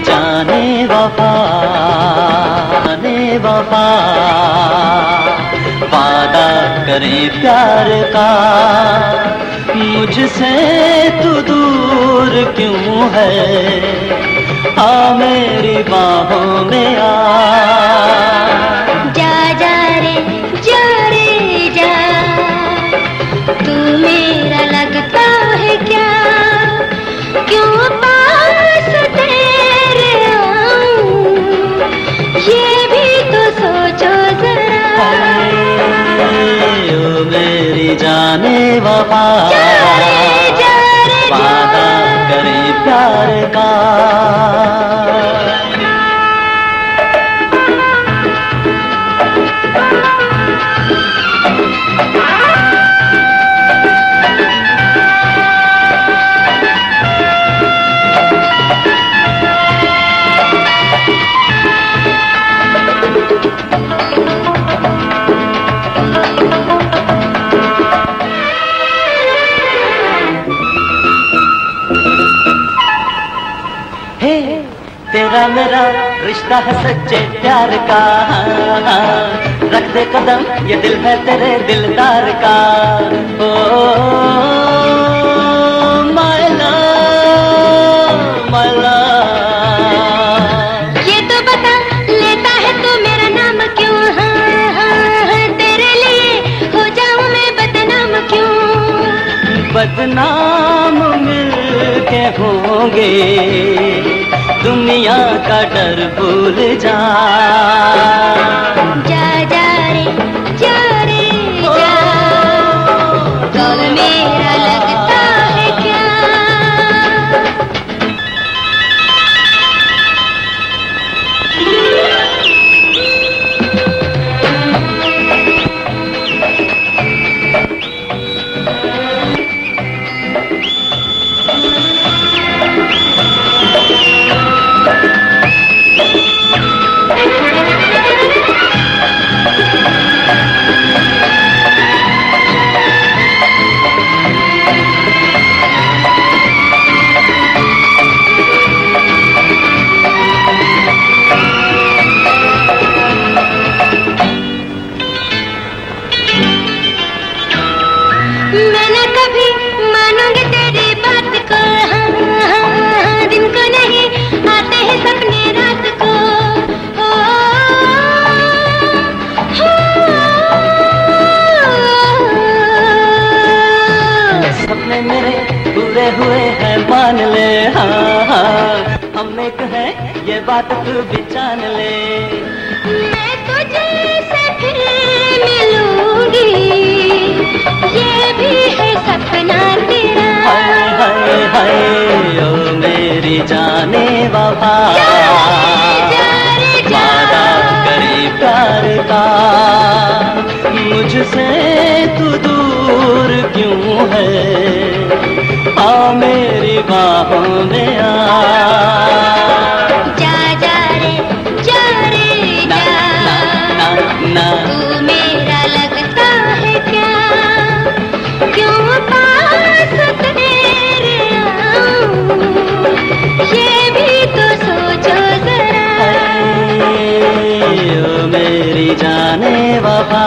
जाने वफाने वफा। वादा करे प्यार का, मुझसे तू दूर क्यों है? आ मेरी बाहों में आ वादा करें प्यार का। हे। तेरा मेरा रिश्ता है सच्चे प्यार का। रख दे कदम ये दिल है तेरे दिलदार का। ओ my love। ये तो बता लेता है तू मेरा नाम क्यों? हाँ हाँ हाँ तेरे लिए हो जाऊँ मैं बदनाम क्यों? बदनाम होंगे दुनिया का डर भूल जा। हैं मान ले हाँ हाँ। हम एक है ये बात तू भी जान ले। मैं तुझे से फिर मिलूँगी ये भी है सपना तेरा। हाय हाय हाय ओ मेरी जाने बाबा जा रे वादा करे प्यार का। मुझसे तू दूर क्यों है? आ मेरी बाहों में आ। जा जा रे जा रे जा। ना ना ना तू मेरा लगता है क्या? क्यों पास तेरे ये भी तो सोचो जरा। ओ मेरी जाने वफा।